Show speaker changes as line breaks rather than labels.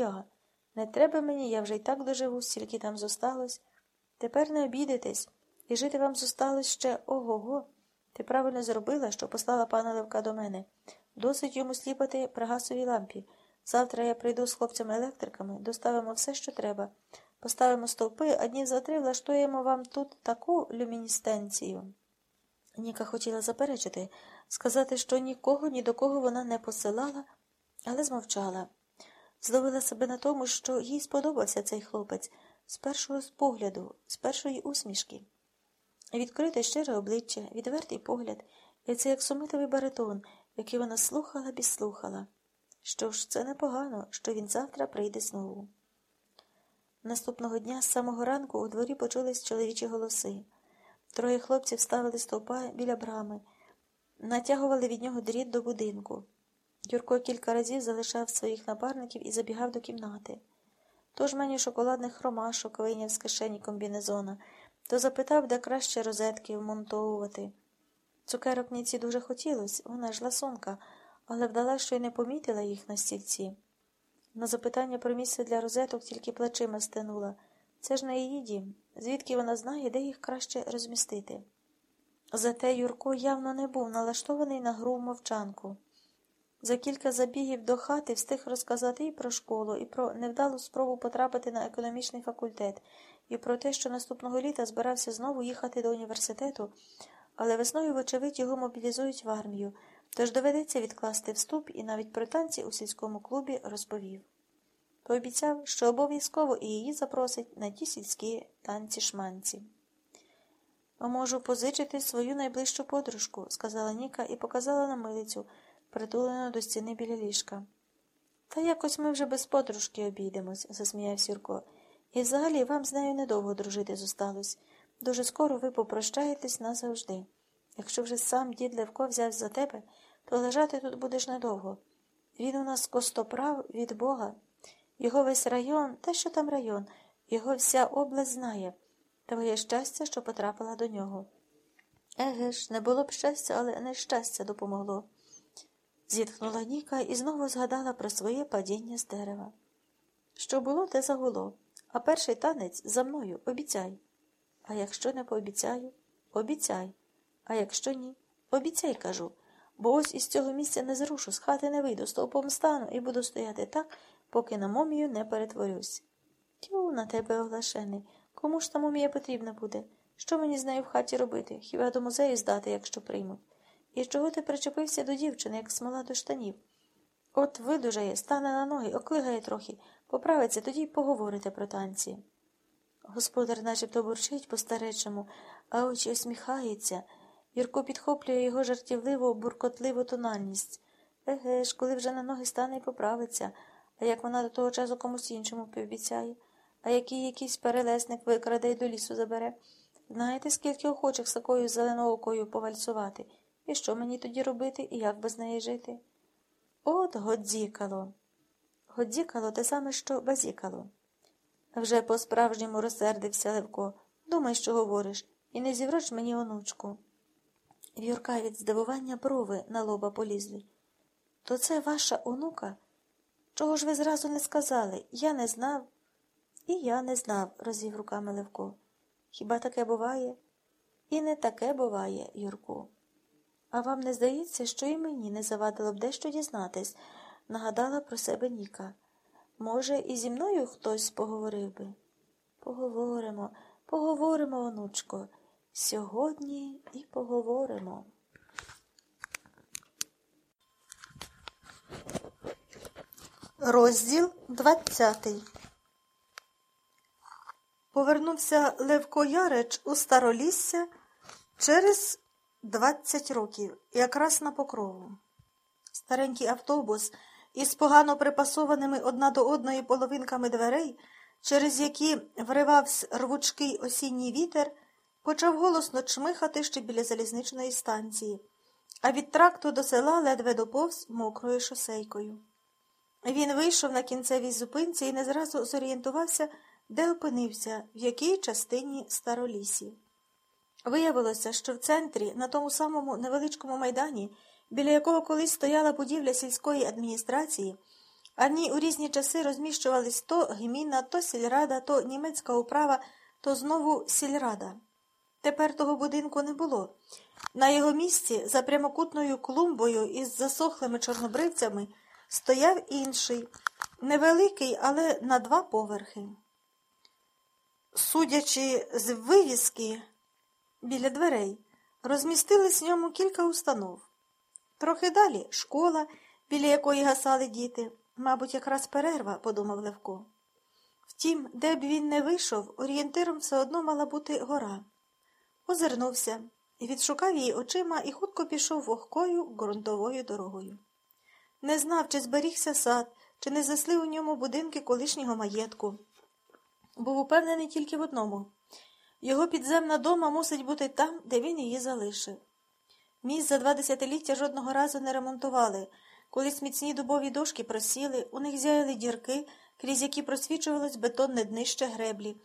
я. Не треба мені, я вже й так доживу, стільки там зосталось. Тепер не обідайтесь, і жити вам зосталось ще ого го. Ти правильно зробила, що послала пана Левка до мене. Досить йому сліпати при гасовій лампі. Завтра я прийду з хлопцями-електриками, доставимо все, що треба. Поставимо стовпи, а днів за три влаштуємо вам тут таку люміністенцію. Ніка хотіла заперечити, сказати, що нікого ні до кого вона не посилала, але змовчала. Зловила себе на тому, що їй сподобався цей хлопець з першого погляду, з першої усмішки. Відкрите щире обличчя, відвертий погляд, і це як сумитовий баритон, який вона слухала біслухала. Що ж, це непогано, що він завтра прийде знову. Наступного дня з самого ранку у дворі почулись чоловічі голоси. Троє хлопців ставили стовпа біля брами, натягували від нього дріт до будинку. Юрко кілька разів залишав своїх напарників і забігав до кімнати. То жмені шоколадних ромашок вийняв з кишені комбінезона, то запитав, де краще розетки вмонтовувати. Цукерок Ніці дуже хотілось, вона ж ласунка, але вдала, що й не помітила їх на стільці. На запитання про місце для розеток тільки плечима стенула. Це ж не її дім, звідки вона знає, де їх краще розмістити. Зате Юрко явно не був налаштований на гру в мовчанку. За кілька забігів до хати встиг розказати і про школу, і про невдалу спробу потрапити на економічний факультет, і про те, що наступного літа збирався знову їхати до університету, але весною, вочевидь, його мобілізують в армію, тож доведеться відкласти вступ і навіть про танці у сільському клубі розповів. Пообіцяв, що обов'язково і її запросить на ті сільські танці-шманці. Можу позичити свою найближчу подружку, сказала Ніка і показала на милицю, притулену до стіни біля ліжка. Та якось ми вже без подружки обійдемось, засміявся Юрко. І взагалі вам з нею недовго дружити зосталось. Дуже скоро ви попрощаєтесь назавжди. Якщо вже сам дід Левко взяв за тебе, то лежати тут будеш недовго. Він у нас костоправ від Бога. Його весь район, те, що там район, його вся область знає. Твоє щастя, що потрапила до нього. Еге ж, не було б щастя, але нещастя допомогло. Зітхнула Ніка і знову згадала про своє падіння з дерева. Що було, те загуло, а перший танець за мною обіцяй. А якщо не пообіцяю, обіцяй. А якщо ні, обіцяй, кажу, бо ось із цього місця не зрушу, з хати не вийду, стовпом стану і буду стояти так, поки на момію не перетворюсь. Тю, на тебе оглашений. Кому ж та мумія потрібна буде? Що мені з нею в хаті робити? Хіба до музею здати, якщо приймуть? І чого ти причепився до дівчини, як смола до штанів? От видужає, стане на ноги, оклигає трохи, поправиться, тоді й поговорите про танці. Господар начебто бурчить по старечому, а очі усміхається. Юрко підхоплює його жартівливу, буркотливу тональність. Еге ж, коли вже на ноги стане і поправиться, а як вона до того часу комусь іншому пообіцяє, а який якийсь перелесник викраде й до лісу забере. Знаєте, скільки охочих з такою зеленоокою повальцювати? І що мені тоді робити, і як без неї жити? От годзікало. Годзікало те саме, що базікало. Вже по-справжньому розсердився Левко. Думай, що говориш, і не зівроч мені онучку. В'юрка від здивування брови на лоба полізли. То це ваша онука? Чого ж ви зразу не сказали? Я не знав. І я не знав, розвів руками Левко. Хіба таке буває? І не таке буває, Юрку. А вам не здається, що і мені не завадило б дещо дізнатись, нагадала про себе Ніка. Може, і зі мною хтось поговорив би? Поговоримо, поговоримо, онучко. Сьогодні і поговоримо. Розділ двадцятий. Повернувся Левко Ярич у старолісся через двадцять років, якраз на покрову. Старенький автобус із погано припасованими одна до одної половинками дверей, через які вривався рвучкий осінній вітер, почав голосно чмихати ще біля залізничної станції, а від тракту до села ледве доповз мокрою шосейкою. Він вийшов на кінцевій зупинці і не зразу зорієнтувався, де опинився, в якій частині старолісі. Виявилося, що в центрі, на тому самому невеличкому майдані, біля якого колись стояла будівля сільської адміністрації, Ані у різні часи розміщувались то гміна, то сільрада, то німецька управа, то знову сільрада. Тепер того будинку не було. На його місці, за прямокутною клумбою із засохлими чорнобривцями, стояв інший, невеликий, але на два поверхи. Судячи з вивіски біля дверей, розмістились в ньому кілька установ. Трохи далі школа, біля якої гасали діти. Мабуть, якраз перерва, подумав Левко. Втім, де б він не вийшов, орієнтиром все одно мала бути гора. Озирнувся, відшукав її очима і хутко пішов вогкою ґрунтовою дорогою. Не знав, чи зберігся сад, чи не засли у ньому будинки колишнього маєтку. Був упевнений тільки в одному його підземна дома мусить бути там, де він її залишив. Міст за два десятиліття жодного разу не ремонтували. Колись міцні дубові дошки просіли, у них зяяли дірки, крізь які просвічувалось бетонне днище греблі,